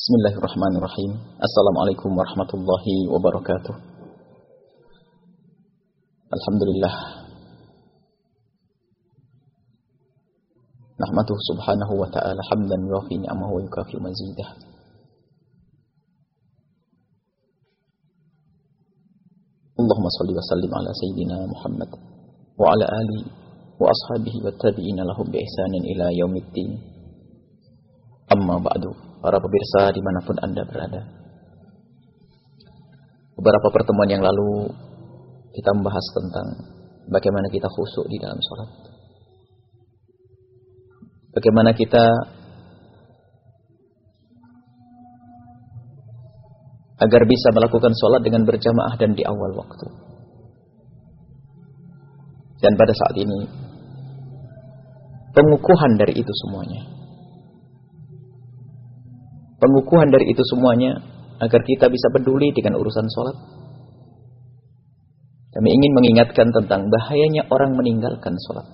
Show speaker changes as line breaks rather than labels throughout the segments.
بسم الله الرحمن الرحيم السلام عليكم ورحمة الله وبركاته الحمد لله نحمده سبحانه وتعالى حمدا يوفي نعمه ويكافي مزيده اللهم صل وسلم على سيدنا محمد وعلى آله وأصحابه والتابعين لهم بإحسان إلى يوم الدين أما بعد para pemirsa di mana pun Anda berada. Beberapa pertemuan yang lalu kita membahas tentang bagaimana kita khusyuk di dalam sholat. Bagaimana kita agar bisa melakukan sholat dengan berjamaah dan di awal waktu. Dan pada saat ini, pengukuhan dari itu semuanya pengukuhan dari itu semuanya agar kita bisa peduli dengan urusan sholat. Kami ingin mengingatkan tentang bahayanya orang meninggalkan sholat.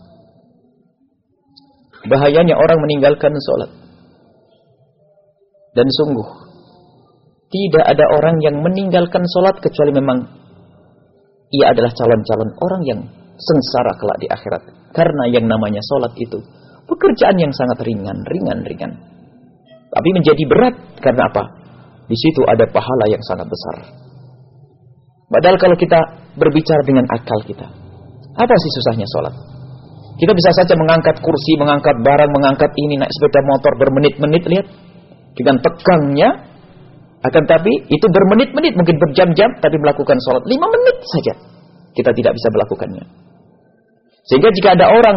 Bahayanya orang meninggalkan sholat. Dan sungguh, tidak ada orang yang meninggalkan sholat kecuali memang ia adalah calon-calon orang yang sengsara kelak di akhirat. Karena yang namanya sholat itu pekerjaan yang sangat ringan, ringan, ringan. Tapi menjadi berat karena apa? Di situ ada pahala yang sangat besar. Padahal kalau kita berbicara dengan akal kita, apa sih susahnya sholat? Kita bisa saja mengangkat kursi, mengangkat barang, mengangkat ini, naik sepeda motor bermenit-menit, lihat. Dengan tegangnya, akan tapi itu bermenit-menit, mungkin berjam-jam, tapi melakukan sholat. Lima menit saja. Kita tidak bisa melakukannya. Sehingga jika ada orang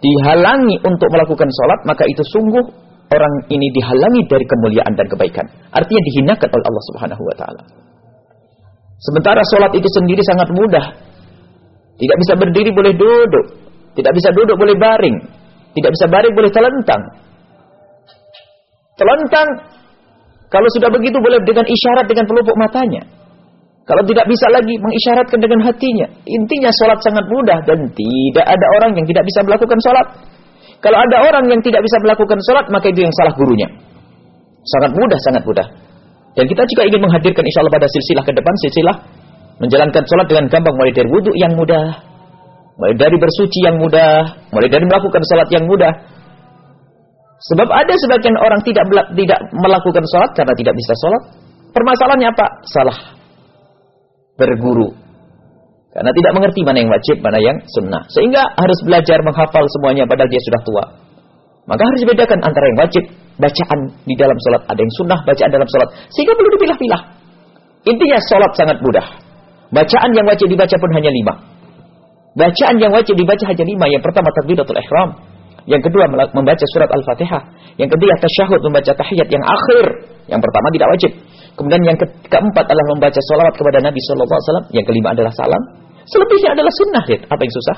dihalangi untuk melakukan sholat, maka itu sungguh orang ini dihalangi dari kemuliaan dan kebaikan. Artinya dihinakan oleh Allah Subhanahu wa taala. Sementara sholat itu sendiri sangat mudah. Tidak bisa berdiri boleh duduk, tidak bisa duduk boleh baring, tidak bisa baring boleh telentang. Telentang kalau sudah begitu boleh dengan isyarat dengan pelupuk matanya. Kalau tidak bisa lagi mengisyaratkan dengan hatinya. Intinya sholat sangat mudah dan tidak ada orang yang tidak bisa melakukan sholat. Kalau ada orang yang tidak bisa melakukan sholat, maka itu yang salah gurunya. Sangat mudah, sangat mudah. Dan kita juga ingin menghadirkan insya Allah pada silsilah ke depan, silsilah menjalankan sholat dengan gampang. Mulai dari wudhu yang mudah, mulai dari bersuci yang mudah, mulai dari melakukan sholat yang mudah. Sebab ada sebagian orang tidak tidak melakukan sholat karena tidak bisa sholat. Permasalahannya apa? Salah berguru. Karena tidak mengerti mana yang wajib, mana yang sunnah. Sehingga harus belajar menghafal semuanya padahal dia sudah tua. Maka harus dibedakan antara yang wajib, bacaan di dalam sholat. Ada yang sunnah, bacaan dalam sholat. Sehingga perlu dipilah-pilah. Intinya sholat sangat mudah. Bacaan yang wajib dibaca pun hanya lima. Bacaan yang wajib dibaca hanya lima. Yang pertama takbiratul ihram. Yang kedua membaca surat Al-Fatihah. Yang ketiga tasyahud membaca tahiyat yang akhir. Yang pertama tidak wajib. Kemudian yang ke keempat adalah membaca salawat kepada Nabi Shallallahu Alaihi. Yang kelima adalah salam. Selebihnya adalah sunnah. Lihat, apa yang susah?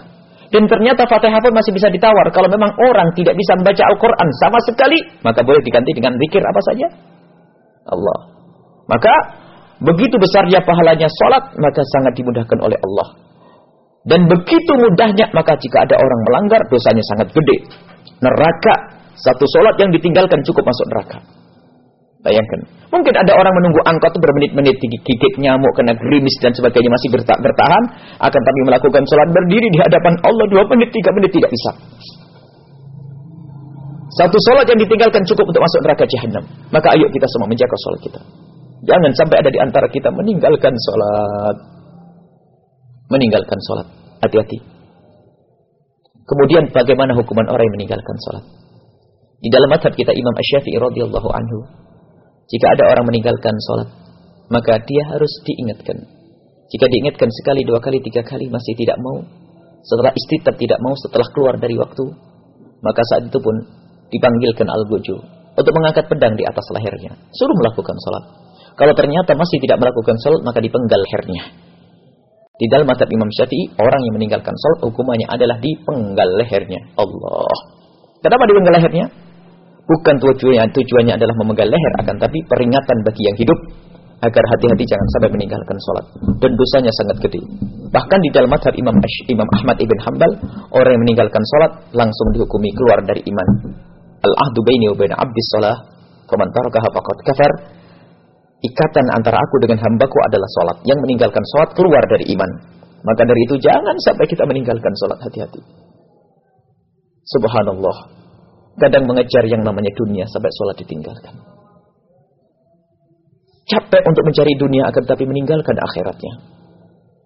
Dan ternyata Fatihah pun masih bisa ditawar. Kalau memang orang tidak bisa membaca Al-Quran sama sekali, maka boleh diganti dengan zikir apa saja. Allah. Maka begitu besarnya pahalanya sholat, maka sangat dimudahkan oleh Allah. Dan begitu mudahnya, maka jika ada orang melanggar, dosanya sangat gede. Neraka. Satu sholat yang ditinggalkan cukup masuk neraka. Bayangkan. Mungkin ada orang menunggu angkot bermenit-menit gigit nyamuk, kena gerimis dan sebagainya masih bertahan. Akan tapi melakukan sholat berdiri di hadapan Allah dua menit, tiga menit tidak bisa. Satu sholat yang ditinggalkan cukup untuk masuk neraka jahanam. Maka ayo kita semua menjaga sholat kita. Jangan sampai ada di antara kita meninggalkan sholat. Meninggalkan sholat. Hati-hati. Kemudian bagaimana hukuman orang yang meninggalkan sholat? Di dalam madhab kita Imam Ash-Syafi'i radhiyallahu anhu jika ada orang meninggalkan sholat, maka dia harus diingatkan. Jika diingatkan sekali, dua kali, tiga kali masih tidak mau, setelah istitab tidak mau, setelah keluar dari waktu, maka saat itu pun dipanggilkan al-buju untuk mengangkat pedang di atas lehernya. Suruh melakukan sholat. Kalau ternyata masih tidak melakukan sholat, maka dipenggal lehernya. Di dalam mata Imam Syafi'i, orang yang meninggalkan sholat hukumannya adalah dipenggal lehernya. Allah. Kenapa dipenggal lehernya? Bukan tujuannya, tujuannya adalah memegang leher, akan tapi peringatan bagi yang hidup agar hati-hati jangan sampai meninggalkan sholat. Dan dosanya sangat gede. Bahkan di dalam madhab Imam, Ash, Imam Ahmad ibn Hanbal, orang yang meninggalkan sholat langsung dihukumi keluar dari iman. Al-ahdu baini wa baina abdis sholat Komentar faqad kafar. Ikatan antara aku dengan hambaku adalah solat. Yang meninggalkan solat keluar dari iman. Maka dari itu jangan sampai kita meninggalkan solat. Hati-hati. Subhanallah. Kadang mengejar yang namanya dunia sampai solat ditinggalkan. Capek untuk mencari dunia akan tapi meninggalkan akhiratnya.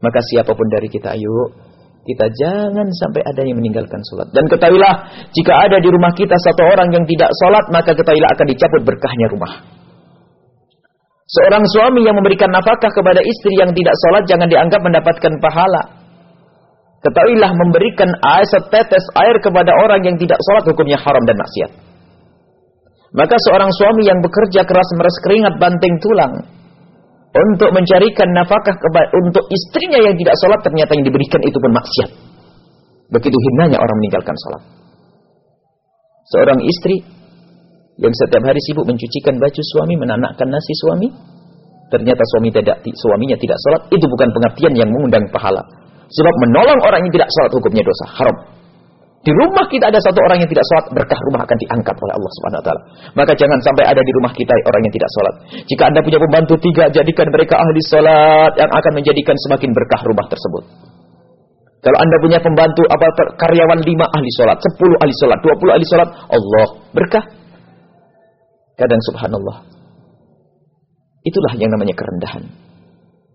Maka siapa pun dari kita ayo kita jangan sampai ada yang meninggalkan sholat. Dan ketahuilah, jika ada di rumah kita satu orang yang tidak sholat, maka ketahuilah akan dicabut berkahnya rumah. Seorang suami yang memberikan nafkah kepada istri yang tidak sholat, jangan dianggap mendapatkan pahala. Ketahuilah memberikan air setetes air kepada orang yang tidak sholat, hukumnya haram dan maksiat. Maka seorang suami yang bekerja keras meres keringat banting tulang, untuk mencarikan nafkah untuk istrinya yang tidak sholat ternyata yang diberikan itu pun maksiat. Begitu hinanya orang meninggalkan sholat. Seorang istri yang setiap hari sibuk mencucikan baju suami, menanakkan nasi suami, ternyata suami tidak suaminya tidak sholat, itu bukan pengertian yang mengundang pahala. Sebab menolong orang yang tidak sholat hukumnya dosa, haram. Di rumah kita ada satu orang yang tidak sholat, berkah rumah akan diangkat oleh Allah Subhanahu Wa Taala. Maka jangan sampai ada di rumah kita orang yang tidak sholat. Jika anda punya pembantu tiga, jadikan mereka ahli sholat yang akan menjadikan semakin berkah rumah tersebut. Kalau anda punya pembantu apa karyawan lima ahli sholat, sepuluh ahli sholat, dua puluh ahli sholat, Allah berkah. Kadang subhanallah. Itulah yang namanya kerendahan.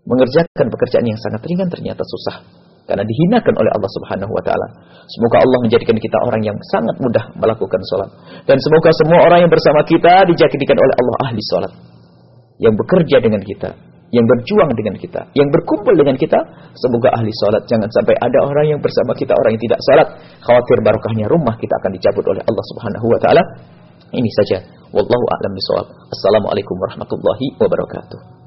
Mengerjakan pekerjaan yang sangat ringan ternyata susah karena dihinakan oleh Allah Subhanahu wa taala. Semoga Allah menjadikan kita orang yang sangat mudah melakukan salat dan semoga semua orang yang bersama kita dijadikan oleh Allah ahli salat. Yang bekerja dengan kita, yang berjuang dengan kita, yang berkumpul dengan kita, semoga ahli salat. Jangan sampai ada orang yang bersama kita orang yang tidak salat, khawatir barokahnya rumah kita akan dicabut oleh Allah Subhanahu wa taala. Ini saja. Wallahu a'lam bishawab. Assalamualaikum warahmatullahi wabarakatuh.